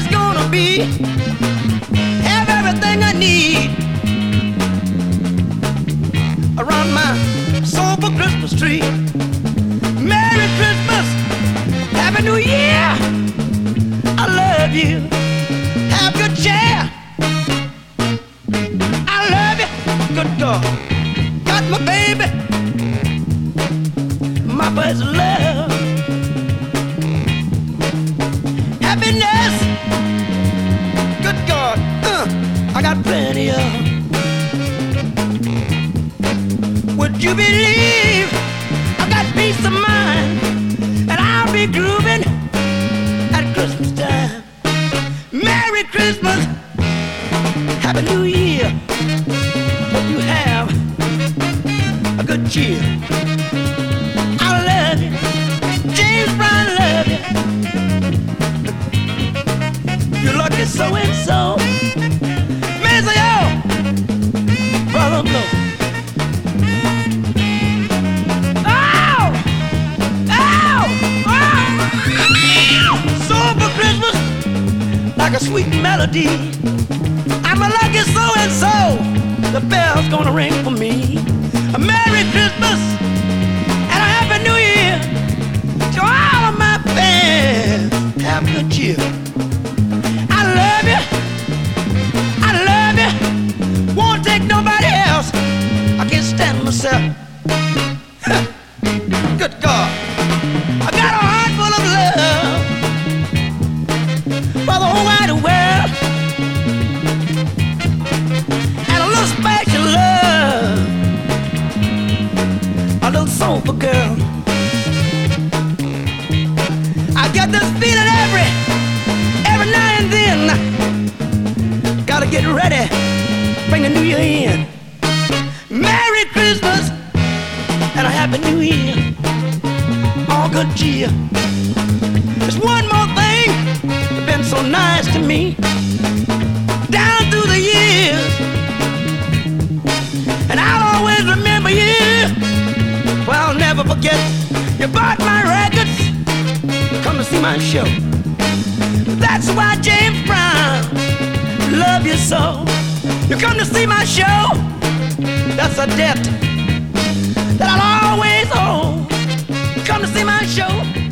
It's gonna be. Have everything I need around my sober Christmas tree. Merry Christmas, Happy New Year. I love you. Have good cheer. I love you. Good God. Got my baby. My first love. Happiness. Would you believe I got peace of mind and I'll be grooving at Christmas time? Merry Christmas, Happy New Year. Hope you have a good cheer. I love you, James Brown, love you. Lucky so and so. Like a sweet melody. I'm a lucky so and so. The bell's gonna ring for me. A Merry Christmas and a Happy New Year to all of my fans. Have good cheer. I love you. I love you. Won't take nobody else. I can't stand myself. I get this feeling every, every now and then. Gotta get ready, bring the new year in. Merry Christmas and a happy new year. All good cheer. There's one more thing that's been so nice to me down through the years. And I'll always remember you. Well, I'll never forget you bought my records. My show. That's why James Brown love you so. You come to see my show. That's a debt that I'll always owe. Come to see my show.